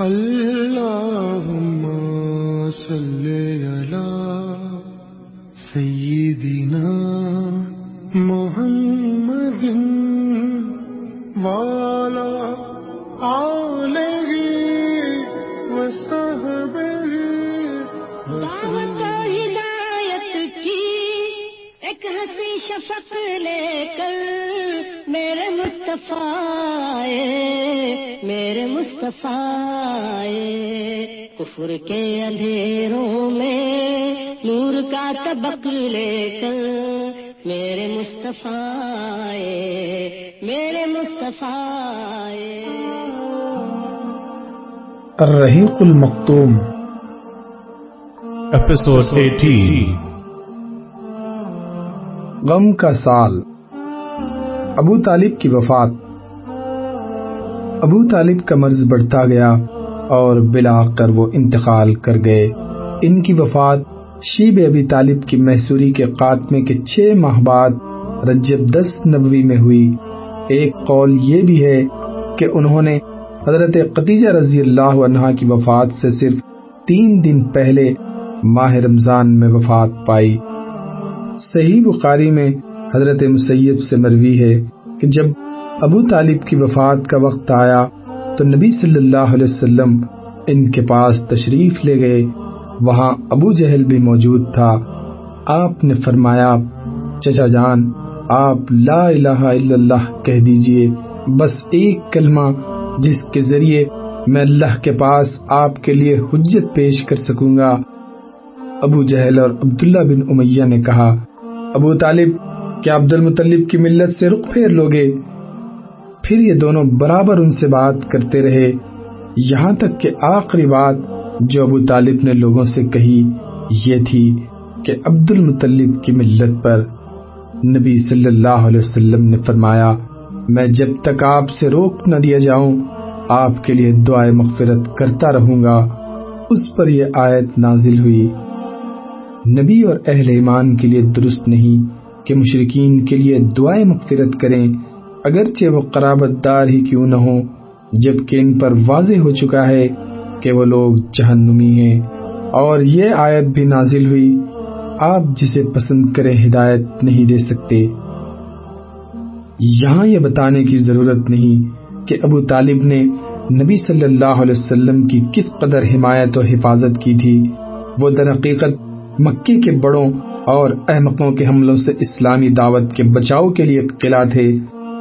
اللهم صل مصطفیٰ آئے، میرے مصطفیٰ آئے۔ کفر کے اندھیروں میں نور کا طبق لے کر میرے مصطفیٰ آئے، میرے مصطفیٰ آئے۔ الرحیق المختوم Episode 18 غم کا سال ابو طالب کی وفات۔ ابو طالب کا مرض بڑھتا گیا اور بلا کر وہ انتقال کر گئے۔ ان کی وفات شیب ابی طالب کی محسوری کے خاتمے کے چھ ماہ بعد رجب دس نبوی میں ہوئی۔ ایک قول یہ بھی ہے کہ انہوں نے حضرت قتیجہ رضی اللہ عنہا کی وفات سے صرف تین دن پہلے ماہ رمضان میں وفات پائی۔ صحیح بخاری میں حضرت مسیب سے مروی ہے کہ جب ابو طالب کی وفات کا وقت آیا تو نبی صلی اللہ علیہ وسلم ان کے پاس تشریف لے گئے۔ وہاں ابو جہل بھی موجود تھا۔ آپ نے فرمایا، چچا جان، آپ لا الہ الا اللہ کہہ دیجیے، بس ایک کلمہ جس کے ذریعے میں اللہ کے پاس آپ کے لیے حجت پیش کر سکوں گا۔ ابو جہل اور عبداللہ بن امیہ نے کہا، ابو طالب کیا عبد المطلب کی ملت سے رخ پھیر لوگے۔ پھر یہ دونوں برابر ان سے بات کرتے رہے۔ یہاں تک کہ آخری بات جو ابو طالب نے لوگوں سے کہی، یہ تھی کہ عبد المطلب کی ملت پر نبی صلی اللہ علیہ وسلم نے فرمایا، میں جب تک آپ سے روک نہ دیا جاؤں، آپ کے لیے دعائے مغفرت کرتا رہوں گا۔ اس پر یہ آیت نازل ہوئی۔ نبی اور اہل ایمان کے لیے درست نہیں۔ کہ مشرقین کے لیے دعائیں مغفرت کریں، اگرچہ وہ قرابت دار ہی کیوں نہ ہو جبکہ ان پر واضح ہو چکا ہے کہ وہ لوگ جہنمی ہیں۔ اور یہ آیت بھی نازل ہوئی، آپ جسے پسند کریں ہدایت نہیں دے سکتے۔ یہاں یہ بتانے کی ضرورت نہیں کہ ابو طالب نے نبی صلی اللہ علیہ وسلم کی کس قدر حمایت و حفاظت کی تھی۔ وہ در حقیقت مکے کے بڑوں اور احمقوں کے حملوں سے اسلامی دعوت کے بچاؤ کے لیے قلعہ تھے،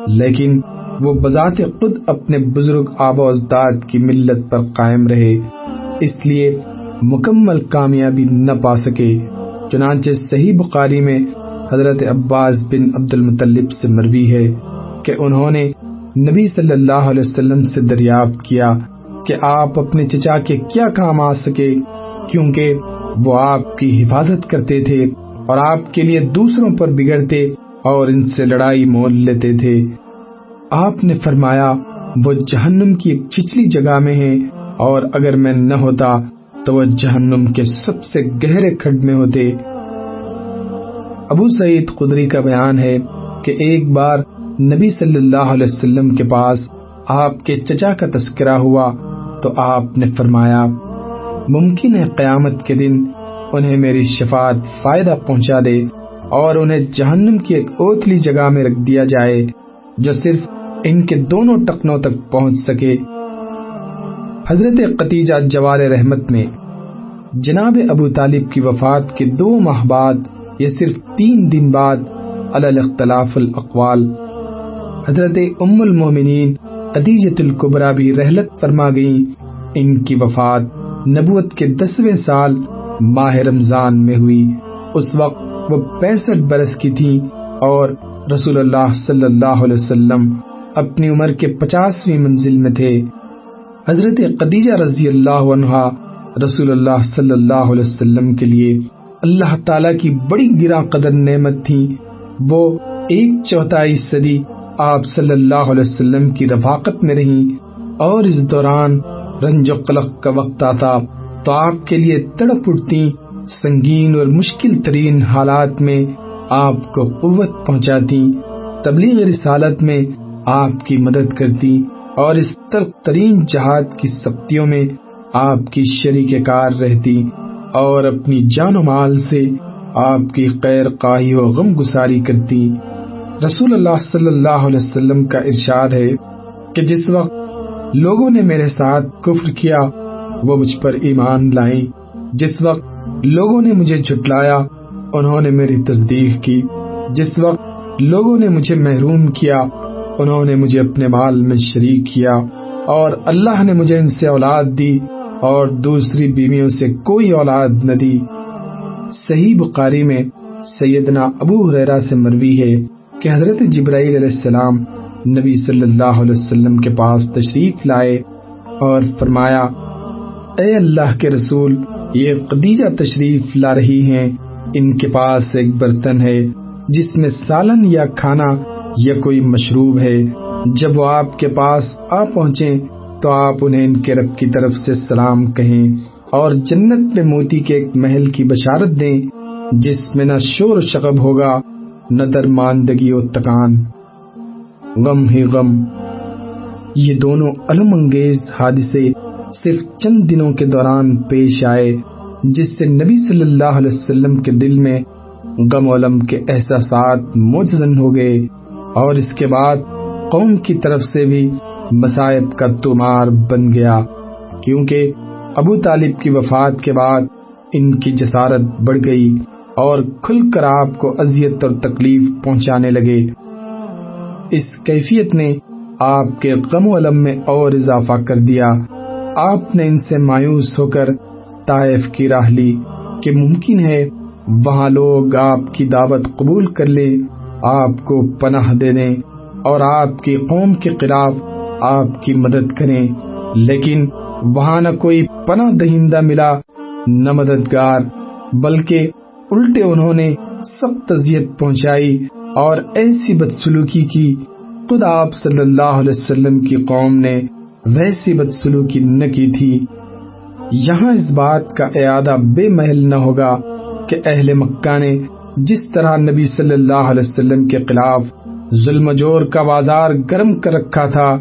لیکن وہ بذات خود اپنے بزرگ آب و اجداد کی ملت پر قائم رہے، اس لیے مکمل کامیابی نہ پا سکے۔ چنانچہ صحیح بخاری میں حضرت عباس بن عبد المطلب سے مروی ہے کہ انہوں نے نبی صلی اللہ علیہ وسلم سے دریافت کیا کہ آپ اپنے چچا کے کیا کام آ سکے، کیونکہ وہ آپ کی حفاظت کرتے تھے۔ اور آپ کے لیے دوسروں پر بگڑتے اور ان سے لڑائی مول لیتے تھے۔ آپ نے فرمایا، وہ جہنم کی ایک چچلی جگہ میں ہے اور اگر میں نہ ہوتا تو وہ جہنم کے سب سے گہرے کھڈ میں ہوتے۔ ابو سعید قدری کا بیان ہے کہ ایک بار نبی صلی اللہ علیہ وسلم کے پاس آپ کے چچا کا تذکرہ ہوا تو آپ نے فرمایا، ممکن ہے قیامت کے دن انہیں میری شفاعت فائدہ پہنچا دے اور انہیں جہنم کی ایک اوتلی جگہ میں رکھ دیا جائے جو صرف ان کے دونوں ٹکنوں تک پہنچ سکے۔ حضرت قتیجہ جوار رحمت میں جناب ابو طالب کی وفات کے دو ماہ بعد، یہ صرف تین دن بعد، علی اختلاف الاقوال، حضرت ام المومنین قدیجت القبرہ بھی رحلت فرما گئیں۔ ان کی وفات نبوت کے دسویں سال ماہ رمضان میں ہوئی۔ اس وقت وہ پینسٹھ برس کی تھی اور رسول اللہ صلی اللہ علیہ وسلم اپنی عمر کے پچاسویں منزل میں تھے۔ حضرت قدیجہ رضی اللہ عنہا رسول اللہ صلی اللہ علیہ وسلم کے لیے اللہ تعالی کی بڑی گرا قدر نعمت تھی وہ ایک چوتھائی صدی آپ صلی اللہ علیہ وسلم کی رفاقت میں رہی اور اس دوران رنج و قلق کا وقت آتا۔ تو آپ کے لیے تڑپ اٹھتی سنگین اور مشکل ترین حالات میں آپ کو قوت پہنچاتی تبلیغ رسالت میں آپ کی مدد کرتی اور اس تلخ ترین جہاد کی سختیوں میں آپ کی شریک کار رہتی اور اپنی جان و مال سے آپ کی خیر قاہی و غم گساری کرتی رسول اللہ صلی اللہ علیہ وسلم کا ارشاد ہے کہ جس وقت لوگوں نے میرے ساتھ کفر کیا وہ مجھ پر ایمان لائیں۔ جس وقت لوگوں نے مجھے جھٹلایا، انہوں نے میری تصدیق کی۔ جس وقت لوگوں نے مجھے محروم کیا، انہوں نے مجھے اپنے مال میں شریک کیا۔ اور اللہ نے مجھے ان سے اولاد دی، اور دوسری بیویوں سے کوئی اولاد نہ دی۔ صحیح بخاری میں سیدنا ابو حریرہ سے مروی ہے کہ حضرت جبرائیل علیہ السلام نبی صلی اللہ علیہ وسلم کے پاس تشریف لائے اور فرمایا اے اللہ کے رسول، یہ قدیجہ تشریف لا رہی ہیں۔ ان کے پاس ایک برتن ہے، جس میں سالن یا کھانا یا کوئی مشروب ہے۔ جب وہ آپ کے پاس آ پہنچے تو آپ انہیں ان کے رب کی طرف سے سلام کہیں اور جنت میں موتی کے ایک محل کی بشارت دیں، جس میں نہ شور و شغب ہوگا، نہ درماندگی و تکان۔ غم ہی غم۔ یہ دونوں علم انگیز حادثے صرف چند دنوں کے دوران پیش آئے، جس سے نبی صلی اللہ علیہ وسلم کے دل میں غم علم کے احساسات مجزن ہو گئے اور اس کے بعد قوم کی طرف سے بھی مسائب کا تمار بن گیا، کیونکہ ابو طالب کی وفات کے بعد ان کی جسارت بڑھ گئی اور کھل کر آپ کو اذیت اور تکلیف پہنچانے لگے۔ اس کیفیت نے آپ کے غم و علم میں اور اضافہ کر دیا۔ آپ نے ان سے مایوس ہو کر طائف کی راہ لی کہ ممکن ہے وہاں لوگ آپ کی دعوت قبول کر لے آپ کو پناہ دے دیں اور آپ کی قوم کے خلاف آپ کی مدد کریں۔ لیکن وہاں نہ کوئی پناہ دہندہ ملا، نہ مددگار، بلکہ الٹے انہوں نے سخت اذیت پہنچائی اور ایسی بدسلوکی کی۔ خود آپ صلی اللہ علیہ وسلم کی قوم نے ویسی بدسلوکی نہ کی تھی۔ یہاں اس بات کا اعادہ بے محل نہ ہوگا کہ اہل مکہ نے جس طرح نبی صلی اللہ علیہ وسلم کے خلاف ظلم جور کا بازار گرم کر رکھا تھا،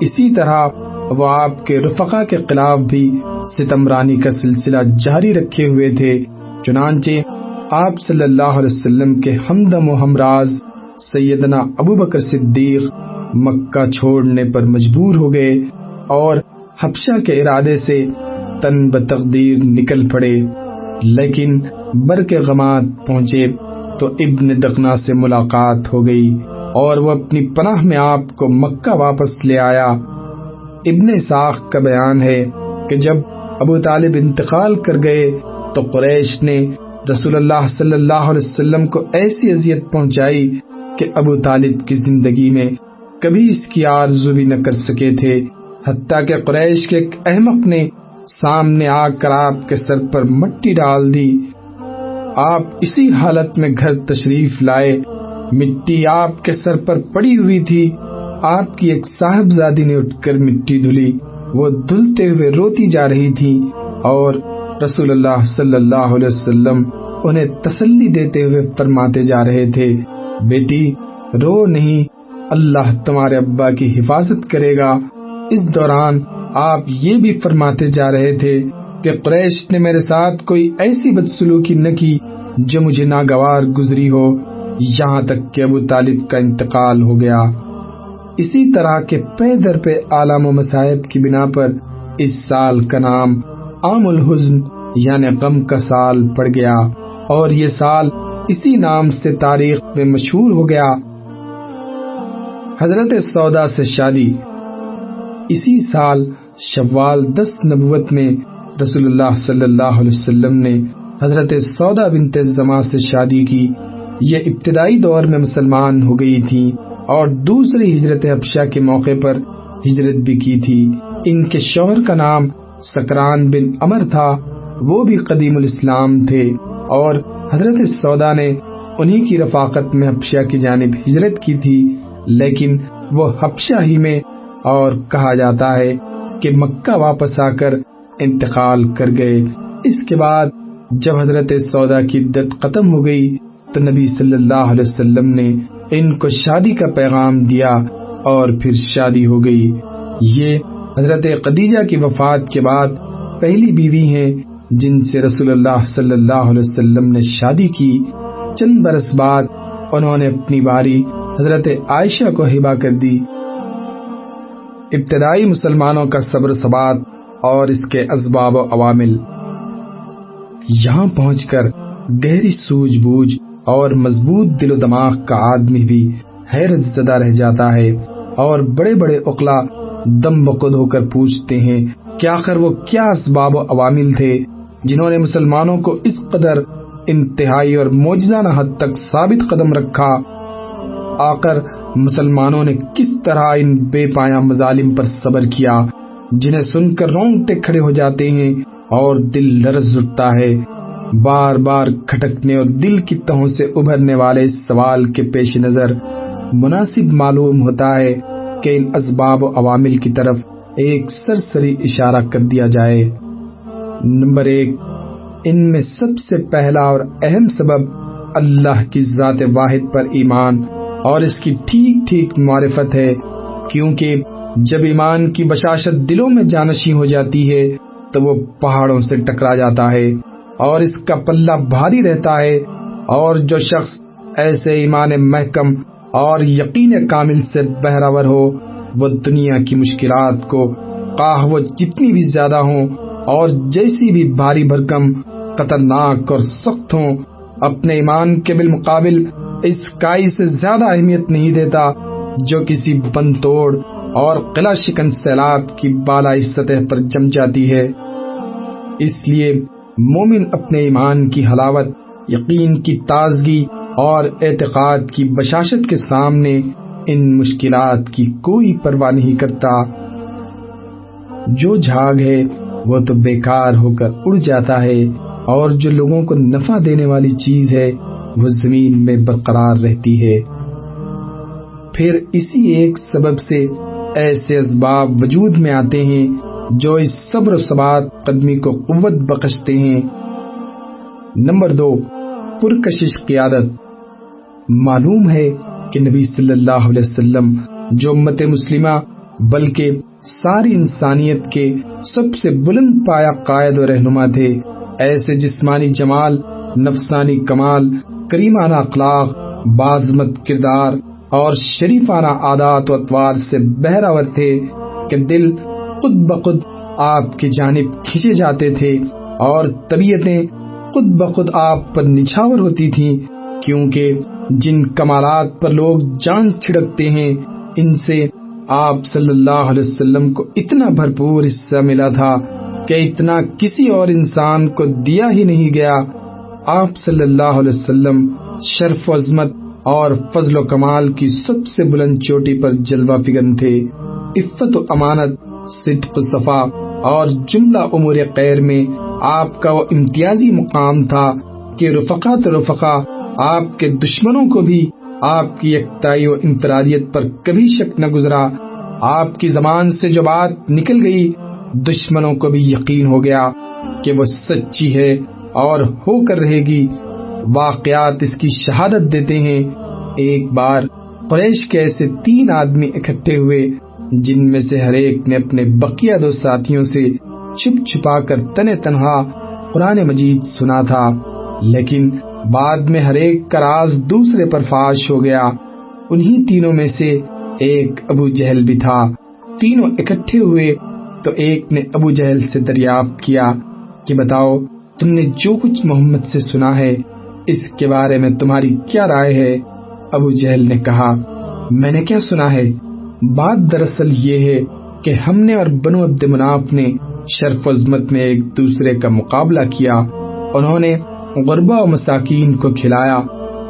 اسی طرح وہ آپ کے رفقا کے خلاف بھی ستمرانی کا سلسلہ جاری رکھے ہوئے تھے۔ چنانچہ آپ صلی اللہ علیہ وسلم کے ہمدم و ہمراز سیدنا ابو بکر صدیق مکہ چھوڑنے پر مجبور ہو گئے اور حبشہ کے ارادے سے تن بتقدیر نکل پڑے۔ لیکن بر غمات پہنچے تو ابن دقنا سے ملاقات ہو گئی اور وہ اپنی پناہ میں آپ کو مکہ واپس لے آیا۔ ابن ساخ کا بیان ہے کہ جب ابو طالب انتقال کر گئے تو قریش نے رسول اللہ صلی اللہ علیہ وسلم کو ایسی اذیت پہنچائی کہ ابو طالب کی زندگی میں کبھی اس کی آرزو بھی نہ کر سکے تھے، حتیٰ کہ قریش کے ایک احمق نے سامنے آ کر آپ کے سر پر مٹی ڈال دی۔ آپ اسی حالت میں گھر تشریف لائے۔ مٹی آپ کے سر پر پڑی ہوئی تھی۔ آپ کی ایک صاحبزادی نے اٹھ کر مٹی دھلی۔ وہ دھلتے ہوئے روتی جا رہی تھی اور رسول اللہ صلی اللہ علیہ وسلم انہیں تسلی دیتے ہوئے فرماتے جا رہے تھے، بیٹی، رو نہیں۔ اللہ تمہارے ابا کی حفاظت کرے گا۔ اس دوران آپ یہ بھی فرماتے جا رہے تھے کہ قریش نے میرے ساتھ کوئی ایسی بدسلوکی نہ کی جو مجھے ناگوار گزری ہو۔ یہاں تک کہ ابو طالب کا انتقال ہو گیا۔ اسی طرح کے پے در پہ عالم و مصائب کی بنا پر اس سال کا نام عام الحزن یعنی غم کا سال پڑ گیا اور یہ سال اسی نام سے تاریخ میں مشہور ہو گیا۔ حضرت سودا سے شادی۔ اسی سال شوال دس نبوت میں رسول اللہ صلی اللہ علیہ وسلم نے حضرت سودا بنت زما سے شادی کی۔ یہ ابتدائی دور میں مسلمان ہو گئی تھی اور دوسری ہجرت حبشہ کے موقع پر ہجرت بھی کی تھی۔ ان کے شوہر کا نام سکران بن امر تھا۔ وہ بھی قدیم الاسلام تھے اور حضرت سودا نے انہی کی رفاقت میں حبشہ کی جانب ہجرت کی تھی۔ لیکن وہ حبشہ ہی میں اور کہا جاتا ہے کہ مکہ واپس آ کر انتقال کر گئے۔ اس کے بعد جب حضرت سودا کی عدت ختم ہو گئی تو نبی صلی اللہ علیہ وسلم نے ان کو شادی کا پیغام دیا اور پھر شادی ہو گئی۔ یہ حضرت قدیجہ کی وفات کے بعد پہلی بیوی ہیں جن سے رسول اللہ صلی اللہ علیہ وسلم نے شادی کی۔ چند برس بعد انہوں نے اپنی باری حضرت عائشہ کو ہبا کر دی۔ ابتدائی مسلمانوں کا صبر ثبات اور اس کے اسباب و عوامل۔ یہاں پہنچ کر گہری سوجھ بوجھ اور مضبوط دل و دماغ کا آدمی بھی حیرت زدہ رہ جاتا ہے اور بڑے بڑے اقلا دم بخود ہو کر پوچھتے ہیں، کہ آخر وہ کیا اسباب و عوامل تھے جنہوں نے مسلمانوں کو اس قدر انتہائی اور موجزانہ حد تک ثابت قدم رکھا آخر مسلمانوں نے کس طرح ان بے پایا مظالم پر صبر کیا، جنہیں سن کر رونگٹے کھڑے ہو جاتے ہیں اور دل لرز اٹھتا ہے۔ بار بار کھٹکنے اور دل کی تہوں سے ابھرنے والے سوال کے پیش نظر مناسب معلوم ہوتا ہے کہ ان اسباب و عوامل کی طرف ایک سرسری اشارہ کر دیا جائے۔ نمبر ایک، ان میں سب سے پہلا اور اہم سبب اللہ کی ذات واحد پر ایمان اور اس کی ٹھیک ٹھیک معرفت ہے، کیونکہ جب ایمان کی بشاشت دلوں میں جانشی ہو جاتی ہے، تو وہ پہاڑوں سے ٹکرا جاتا ہے اور اس کا پلہ بھاری رہتا ہے اور جو شخص ایسے ایمان محکم اور یقین کامل سے بہراور ہو، وہ دنیا کی مشکلات کو قاہ وہ جتنی بھی زیادہ ہوں اور جیسی بھی بھاری بھرکم، خطرناک اور سخت ہوں، اپنے ایمان کے بالمقابل اس کائی سے زیادہ اہمیت نہیں دیتا جو کسی بند توڑ اور قلعہ شکن سیلاب کی بالائی سطح پر جم جاتی ہے۔ اس لیے مومن اپنے ایمان کی حلاوت، یقین کی تازگی اور اعتقاد کی بشاشت کے سامنے ان مشکلات کی کوئی پرواہ نہیں کرتا۔ جو جھاگ ہے، وہ تو بیکار ہو کر اڑ جاتا ہے اور جو لوگوں کو نفع دینے والی چیز ہے وہ زمین میں برقرار رہتی ہے۔ پھر اسی ایک سبب سے ایسے اسباب وجود میں آتے ہیں جو اس صبر و ثبات قدمی کو قوت بخشتے ہیں۔ نمبر دو، پرکشش قیادت معلوم ہے کہ نبی صلی اللہ علیہ وسلم جو امت مسلمہ بلکہ ساری انسانیت کے سب سے بلند پایا قائد و رہنما تھے، ایسے جسمانی جمال، نفسانی کمال کریمانہ اخلاق بازمت کردار اور شریفانہ عادات و اطوار سے بہراور تھے کہ دل خود بخود آپ کی جانب کھینچے جاتے تھے اور طبیعتیں خود بخود آپ پر نچھاور ہوتی تھیں کیونکہ جن کمالات پر لوگ جان چھڑکتے ہیں، ان سے آپ صلی اللہ علیہ وسلم کو اتنا بھرپور حصہ ملا تھا کہ اتنا کسی اور انسان کو دیا ہی نہیں گیا۔ آپ صلی اللہ علیہ وسلم شرف و عظمت اور فضل و کمال کی سب سے بلند چوٹی پر جلوہ فگن تھے۔ عفت و امانت، صدق و صفا اور جملہ امور خیر میں آپ کا وہ امتیازی مقام تھا کہ رفقا تو رفقا آپ کے دشمنوں کو بھی آپ کی یکتائی و انفرادیت پر کبھی شک نہ گزرا۔ آپ کی زبان سے جو بات نکل گئی، دشمنوں کو بھی یقین ہو گیا کہ وہ سچی ہے۔ اور ہو کر رہے گی۔ واقعات اس کی شہادت دیتے ہیں۔ ایک بار قریش کے ایسے تین آدمی اکٹھے ہوئے، جن میں سے ہر ایک نے اپنے بقیہ دو ساتھیوں سے چھپ چھپا کر تن تنہا قرآن مجید سنا تھا۔ لیکن بعد میں ہر ایک کا راز دوسرے پر فاش ہو گیا۔ انہی تینوں میں سے ایک ابو جہل بھی تھا۔ تینوں اکٹھے ہوئے تو ایک نے ابو جہل سے دریافت کیا کہ بتاؤ تم نے جو کچھ محمد سے سنا ہے، اس کے بارے میں تمہاری کیا رائے ہے؟ ابو جہل نے کہا، میں نے کیا سنا ہے؟ بات دراصل یہ ہے کہ ہم نے اور بنو عبد مناف نے شرف عظمت میں ایک دوسرے کا مقابلہ کیا۔ انہوں نے غربا و مساکین کو کھلایا،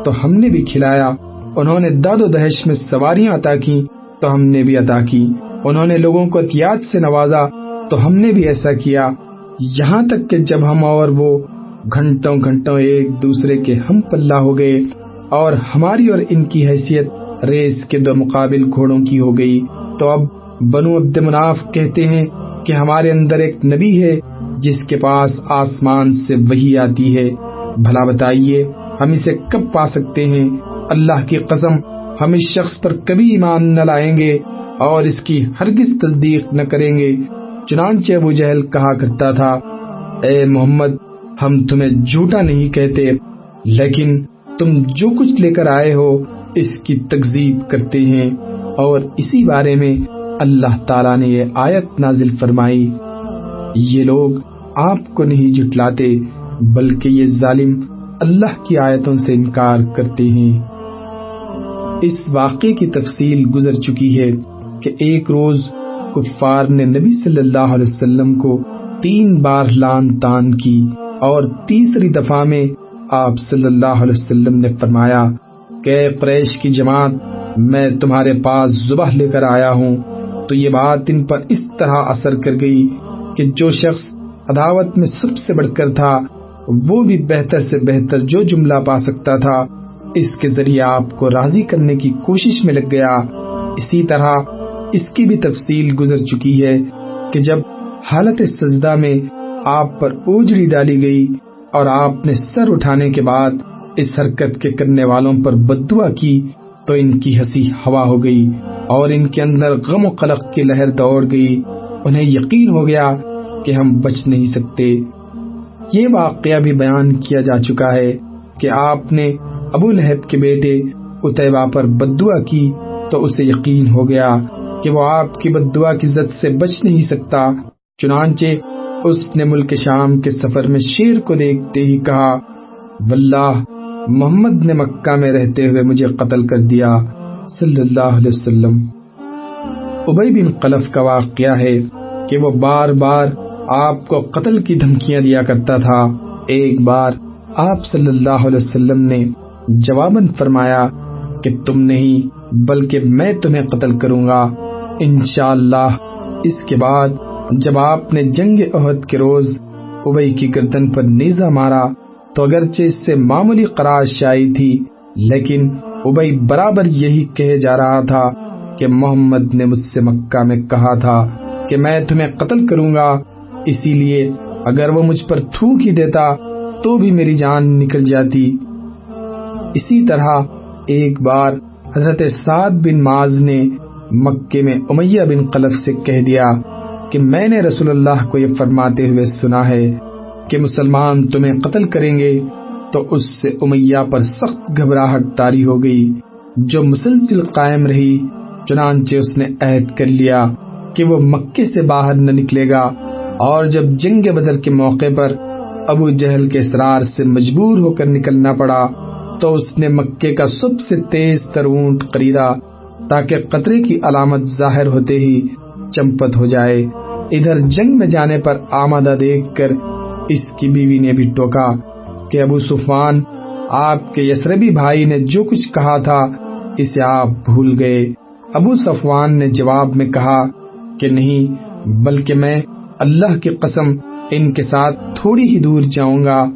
تو ہم نے بھی کھلایا۔ انہوں نے داد و دہش میں سواریاں عطا کی تو ہم نے بھی عطا کی۔ انہوں نے لوگوں کو احتیاط سے نوازا، تو ہم نے بھی ایسا کیا۔ یہاں تک کہ جب ہم اور وہ گھنٹوں گھنٹوں ایک دوسرے کے ہم پلہ ہو گئے اور ہماری اور ان کی حیثیت ریس کے دو مقابل گھوڑوں کی ہو گئی، تو اب بنو عبد مناف کہتے ہیں کہ ہمارے اندر ایک نبی ہے جس کے پاس آسمان سے وہی آتی ہے۔ بھلا بتائیے، ہم اسے کب پا سکتے ہیں؟ اللہ کی قسم، ہم اس شخص پر کبھی ایمان نہ لائیں گے اور اس کی ہرگز تصدیق نہ کریں گے۔ چنانچہ ابو جہل کہا کرتا تھا، اے محمد، ہم تمہیں جھوٹا نہیں کہتے، لیکن تم جو کچھ لے کر آئے ہو، اس کی تکذیب کرتے ہیں۔ اور اسی بارے میں اللہ تعالیٰ نے یہ آیت نازل فرمائی۔ یہ لوگ آپ کو نہیں جھٹلاتے، بلکہ یہ ظالم اللہ کی آیتوں سے انکار کرتے ہیں۔ اس واقعے کی تفصیل گزر چکی ہے کہ ایک روز کفار نے نبی صلی اللہ علیہ وسلم کو تین بار لان تان کی اور تیسری دفعہ میں آپ صلی اللہ علیہ وسلم نے فرمایا کہ قریش کی جماعت، میں تمہارے پاس زبہ لے کر آیا ہوں۔ تو یہ بات ان پر اس طرح اثر کر گئی کہ جو شخص عداوت میں سب سے بڑھ کر تھا، وہ بھی بہتر سے بہتر جو جملہ پا سکتا تھا، اس کے ذریعے آپ کو راضی کرنے کی کوشش میں لگ گیا۔ اسی طرح اس کی بھی تفصیل گزر چکی ہے کہ جب حالت سجدہ میں آپ پر اوجڑی ڈالی گئی اور آپ نے سر اٹھانے کے بعد اس حرکت کے کرنے والوں پر بدعا کی تو ان کی ہنسی ہوا ہو گئی اور ان کے اندر غم و قلق کی لہر دوڑ گئی۔ انہیں یقین ہو گیا کہ ہم بچ نہیں سکتے۔ یہ واقعہ بھی بیان کیا جا چکا ہے کہ آپ نے ابو لہب کے بیٹے اتبا پر بدعا کی تو اسے یقین ہو گیا کہ وہ آپ کی بدعا کی زد سے بچ نہیں سکتا۔ چنانچہ اس نے ملک شام کے سفر میں شیر کو دیکھتے ہی کہا، واللہ، محمد نے مکہ میں رہتے ہوئے مجھے قتل کر دیا۔ صلی اللہ علیہ وسلم۔ ابئی بن قلف کا واقعہ ہے کہ وہ بار بار آپ کو قتل کی دھمکیاں دیا کرتا تھا۔ ایک بار آپ صلی اللہ علیہ وسلم نے جواباً فرمایا کہ تم نہیں، بلکہ میں تمہیں قتل کروں گا۔ انشاءاللہ، اس کے بعد جب آپ نے جنگ عہد کے روز ابئی کی گردن پر نیزہ مارا، تو اگرچہ اس سے معمولی قرار شائی تھی، لیکن ابئی برابر یہی کہے جا رہا تھا کہ محمد نے مجھ سے مکہ میں کہا تھا کہ میں تمہیں قتل کروں گا، اسی لیے اگر وہ مجھ پر تھوک ہی دیتا تو بھی میری جان نکل جاتی۔ اسی طرح ایک بار حضرت سعد بن ماز نے مکے میں امیہ بن قلف سے کہہ دیا کہ میں نے رسول اللہ کو یہ فرماتے ہوئے سنا ہے کہ مسلمان تمہیں قتل کریں گے تو اس سے امیہ پر سخت گھبراہٹ تاری ہو گئی، جو مسلسل قائم رہی، چنانچہ اس نے عہد کر لیا کہ وہ مکے سے باہر نہ نکلے گا۔ اور جب جنگ بدر کے موقع پر ابو جہل کے اسرار سے مجبور ہو کر نکلنا پڑا، تو اس نے مکے کا سب سے تیز تر اونٹ خریدا۔ تاکہ قطرے کی علامت ظاہر ہوتے ہی چمپت ہو جائے۔ ادھر جنگ میں جانے پر آمادہ دیکھ کر اس کی بیوی نے بھی ٹوکا کہ ابو سفان آپ کے یسربی بھائی نے جو کچھ کہا تھا، اسے آپ بھول گئے۔ ابو صفوان نے جواب میں کہا کہ نہیں، بلکہ میں اللہ کی قسم ان کے ساتھ تھوڑی ہی دور جاؤں گا۔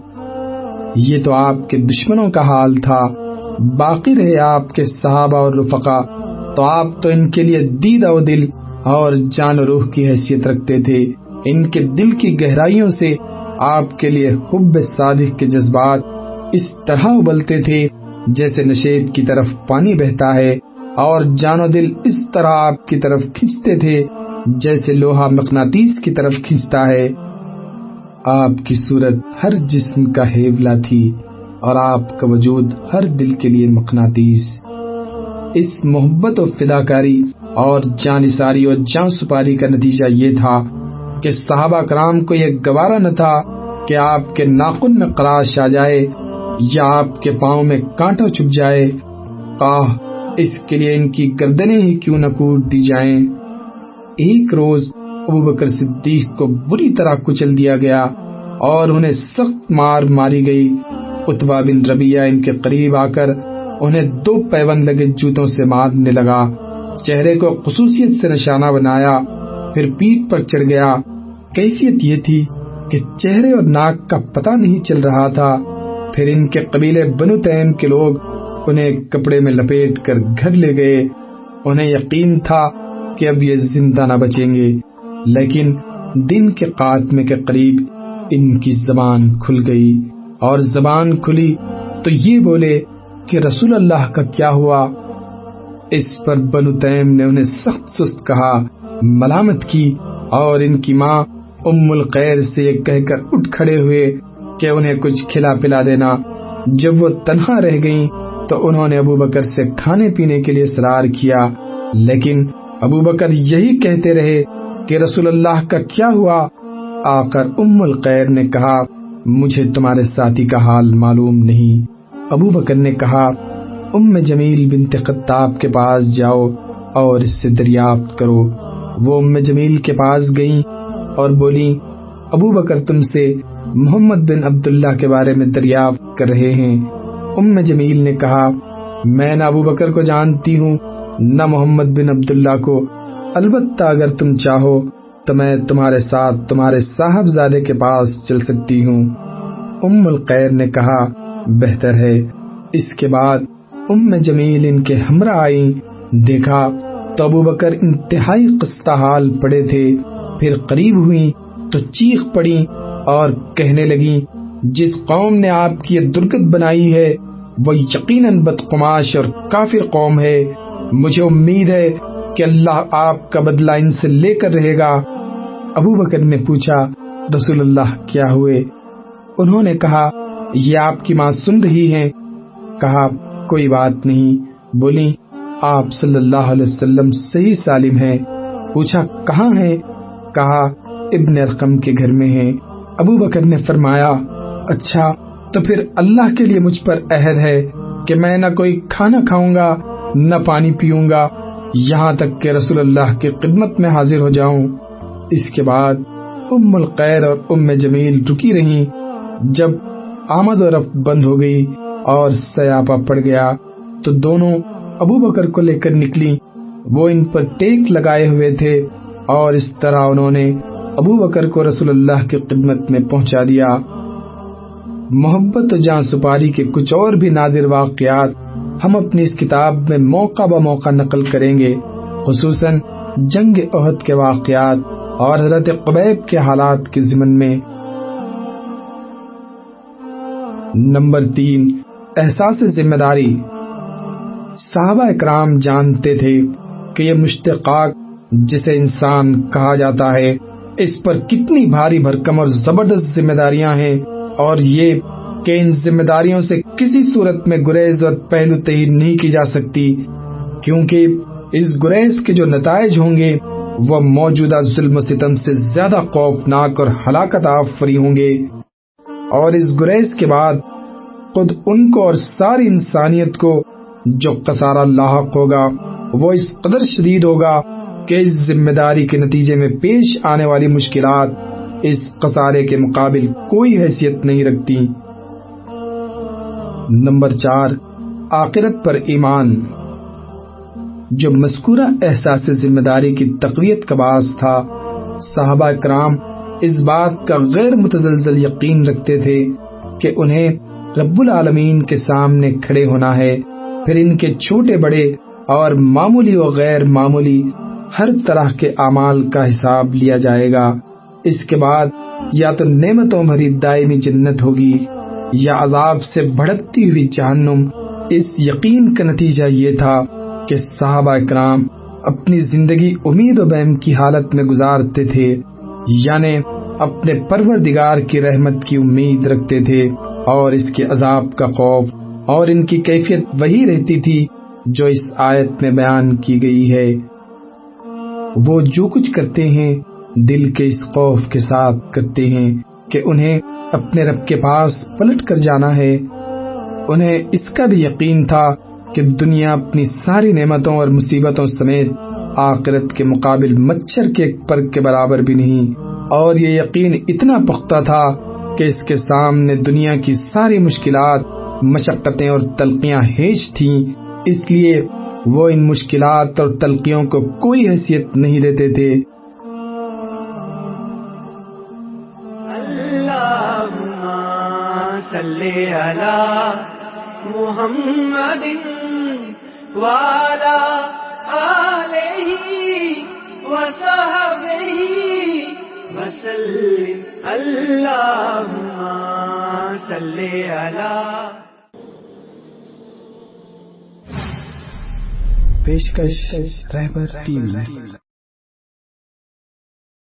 یہ تو آپ کے دشمنوں کا حال تھا۔ باقی رہے آپ کے صحابہ اور رفقا۔ تو آپ تو ان کے لیے دید و دل اور جان و روح کی حیثیت رکھتے تھے۔ ان کے دل کی گہرائیوں سے آپ کے لیے حب صادق کے جذبات اس طرح ابلتے تھے جیسے نشیب کی طرف پانی بہتا ہے اور جان و دل اس طرح آپ کی طرف کھینچتے تھے جیسے لوہا مقناطیس کی طرف کھینچتا ہے۔ آپ کی صورت ہر جسم کا ہیولا تھی اور آپ کا وجود ہر دل کے لیے مقناطیس۔ اس محبت و فداکاری اور جانساری اور جان سپاری کا نتیجہ یہ تھا کہ صحابہ کرام کو یہ گوارا نہ تھا کہ آپ کے ناخن میں قراش آ جائے یا آپ کے پاؤں میں کانٹا چھپ جائے۔ قاہ اس کے لیے ان کی گردنیں ہی کیوں نہ کوٹ دی جائیں۔ ایک روز ابو بکر صدیق کو بری طرح کچل دیا گیا اور انہیں سخت مار ماری گئی۔ اتبا بن ربیہ ان کے قریب آ کر انہیں دو پیون لگے جوتوں سے مارنے لگا۔ چہرے کو خصوصیت سے نشانہ بنایا، پھر پیٹ پر چڑھ گیا۔ کیفیت یہ تھی کہ چہرے اور ناک کا پتہ نہیں چل رہا تھا۔ پھر ان کے قبیلے بنو تیم کے لوگ انہیں کپڑے میں لپیٹ کر گھر لے گئے۔ انہیں یقین تھا کہ اب یہ زندہ نہ بچیں گے۔ لیکن دن کے خاتمے کے قریب ان کی زبان کھل گئی۔ اور زبان کھلی تو یہ بولے کہ رسول اللہ کا کیا ہوا؟ اس پر بنو تیم نے انہیں سخت سست کہا، ملامت کی اور ان کی ماں ام القیر سے یہ کہہ کر اٹھ کھڑے ہوئے کہ انہیں کچھ کھلا پلا دینا۔ جب وہ تنہا رہ گئیں تو انہوں نے ابو بکر سے کھانے پینے کے لیے اصرار کیا۔ لیکن ابو بکر یہی کہتے رہے کہ رسول اللہ کا کیا ہوا؟ آخر ام القیر نے کہا، مجھے تمہارے ساتھی کا حال معلوم نہیں۔ ابو بکر نے کہا، ام جمیل بنت خطاب کے پاس جاؤ اور اس سے دریافت کرو۔ وہ ام جمیل کے پاس گئیں اور بولی ابو بکر تم سے محمد بن عبداللہ کے بارے میں دریافت کر رہے ہیں۔ ام جمیل نے کہا، میں نہ ابو بکر کو جانتی ہوں، نہ محمد بن عبداللہ کو۔ البتہ اگر تم چاہو تو میں تمہارے ساتھ تمہارے صاحب زادے کے پاس چل سکتی ہوں۔ ام القیر نے کہا بہتر ہے۔ اس کے بعد ام جمیل ان کے ہمراہ آئی دیکھا تو ابو بکر انتہائی قصہ حال پڑے تھے۔ پھر قریب ہوئی تو چیخ پڑی اور کہنے لگی جس قوم نے آپ کی یہ درگت بنائی ہے، وہ یقیناً بدقماش اور کافر قوم ہے۔ مجھے امید ہے کہ اللہ آپ کا بدلہ ان سے لے کر رہے گا۔ ابو بکر نے پوچھا، رسول اللہ کیا ہوئے؟ انہوں نے کہا یہ آپ کی ماں سن رہی ہے کہا، کوئی بات نہیں۔ بولی آپ صلی اللہ علیہ وسلم صحیح سالم ہے پوچھا، کہاں ہے کہا، ابن ارقم کے گھر میں ہے ابو بکر نے فرمایا اچھا تو پھر اللہ کے لیے مجھ پر عہد ہے کہ میں نہ کوئی کھانا کھاؤں گا، نہ پانی پیوں گا۔ یہاں تک کہ رسول اللہ کی خدمت میں حاضر ہو جاؤں۔ اس کے بعد ام القیر اور ام جمیل رکی رہی جب آمد و رفت بند ہو گئی اور سیاپا پڑ گیا۔ تو دونوں ابو بکر کو لے کر نکلی وہ ان پر ٹیک لگائے ہوئے تھے اور اس طرح انہوں نے ابو بکر کو رسول اللہ کی خدمت میں پہنچا دیا۔ محبت و جان سپاری کے کچھ اور بھی نادر واقعات ہم اپنی اس کتاب میں موقع ب موقع نقل کریں گے، خصوصاً جنگ عہد کے واقعات اور حضرت قبیب کے حالات کے ضمن میں۔ نمبر تین، احساس ذمہ داری صحابہ اکرام جانتے تھے کہ یہ مشتقاق، جسے انسان کہا جاتا ہے، اس پر کتنی بھاری بھرکم اور زبردست ذمہ داریاں ہیں۔ اور یہ کہ ان ذمہ داریوں سے کسی صورت میں گریز اور پہلو تہی نہیں کی جا سکتی، کیونکہ اس گریز کے جو نتائج ہوں گے، وہ موجودہ ظلم و ستم سے زیادہ خوفناک اور ہلاکت آفری ہوں گے۔ اور اس گریز کے بعد خود ان کو اور ساری انسانیت کو جو قصارہ لاحق ہوگا، وہ اس قدر شدید ہوگا کہ اس ذمہ داری کے نتیجے میں پیش آنے والی مشکلات اس قصارے کے مقابل کوئی حیثیت نہیں رکھتی۔ نمبر چار، آخرت پر ایمان۔ جو مذکورہ احساس ذمہ داری کی تقویت کا باعث تھا، صحابہ کرام اس بات کا غیر متزلزل یقین رکھتے تھے کہ انہیں رب العالمین کے سامنے کھڑے ہونا ہے۔ پھر ان کے چھوٹے بڑے اور معمولی و غیر معمولی ہر طرح کے اعمال کا حساب لیا جائے گا۔ اس کے بعد یا تو نعمتوں بھری دائمی جنت ہوگی یا عذاب سے بڑھتی ہوئی جہنم۔ اس یقین کا نتیجہ یہ تھا کہ صحابہ اکرام اپنی زندگی امید و بہم کی حالت میں گزارتے تھے۔ یعنی اپنے پروردگار کی رحمت کی امید رکھتے تھے اور اس کے عذاب کا خوف اور ان کی کیفیت وہی رہتی تھی جو اس آیت میں بیان کی گئی ہے۔ وہ جو کچھ کرتے ہیں، دل کے اس خوف کے ساتھ کرتے ہیں کہ انہیں اپنے رب کے پاس پلٹ کر جانا ہے۔ انہیں اس کا بھی یقین تھا کہ دنیا اپنی ساری نعمتوں اور مصیبتوں سمیت آخرت کے مقابل مچھر کے پر کے برابر بھی نہیں۔ اور یہ یقین اتنا پختہ تھا کہ اس کے سامنے دنیا کی ساری مشکلات، مشقتیں اور تلقیاں ہیج تھیں۔ اس لیے وہ ان مشکلات اور تلقیوں کو کوئی حیثیت نہیں دیتے تھے۔ محمد والا علیہ وصحبہ وسلم اللہم صلی علی پیشکش رہبر ٹیم